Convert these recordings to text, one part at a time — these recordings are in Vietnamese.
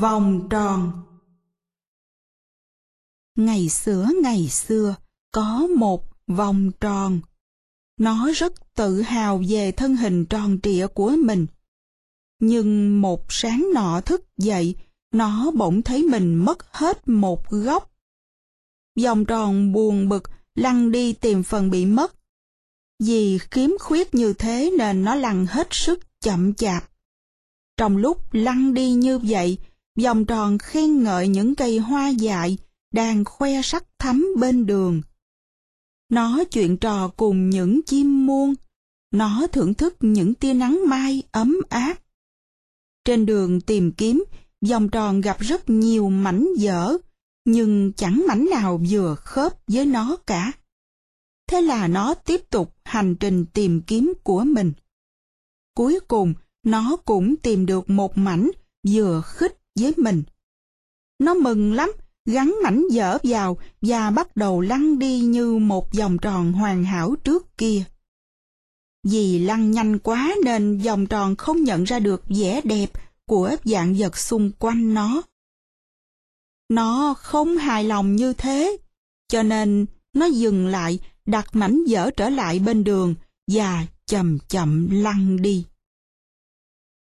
vòng tròn Ngày xưa ngày xưa, có một vòng tròn. Nó rất tự hào về thân hình tròn trịa của mình. Nhưng một sáng nọ thức dậy, nó bỗng thấy mình mất hết một góc. Vòng tròn buồn bực lăn đi tìm phần bị mất. Vì khiếm khuyết như thế nên nó lăn hết sức chậm chạp. Trong lúc lăn đi như vậy, vòng tròn khen ngợi những cây hoa dại đang khoe sắc thắm bên đường. Nó chuyện trò cùng những chim muôn, nó thưởng thức những tia nắng mai ấm áp. Trên đường tìm kiếm, vòng tròn gặp rất nhiều mảnh dở, nhưng chẳng mảnh nào vừa khớp với nó cả. Thế là nó tiếp tục hành trình tìm kiếm của mình. Cuối cùng, nó cũng tìm được một mảnh vừa khích với mình. Nó mừng lắm, gắn mảnh dở vào và bắt đầu lăn đi như một vòng tròn hoàn hảo trước kia. Vì lăn nhanh quá nên vòng tròn không nhận ra được vẻ đẹp của dạng vật xung quanh nó. Nó không hài lòng như thế, cho nên nó dừng lại, đặt mảnh dở trở lại bên đường và chậm chậm lăn đi.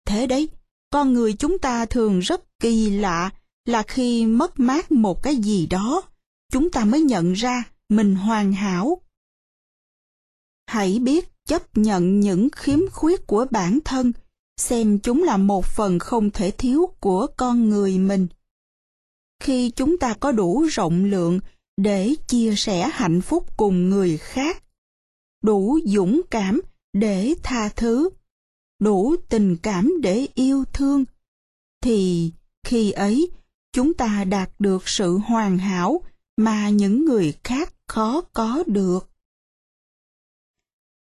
Thế đấy, con người chúng ta thường rất kỳ lạ là khi mất mát một cái gì đó, chúng ta mới nhận ra mình hoàn hảo. Hãy biết chấp nhận những khiếm khuyết của bản thân, xem chúng là một phần không thể thiếu của con người mình. Khi chúng ta có đủ rộng lượng để chia sẻ hạnh phúc cùng người khác, đủ dũng cảm để tha thứ, đủ tình cảm để yêu thương, thì khi ấy chúng ta đạt được sự hoàn hảo mà những người khác khó có được.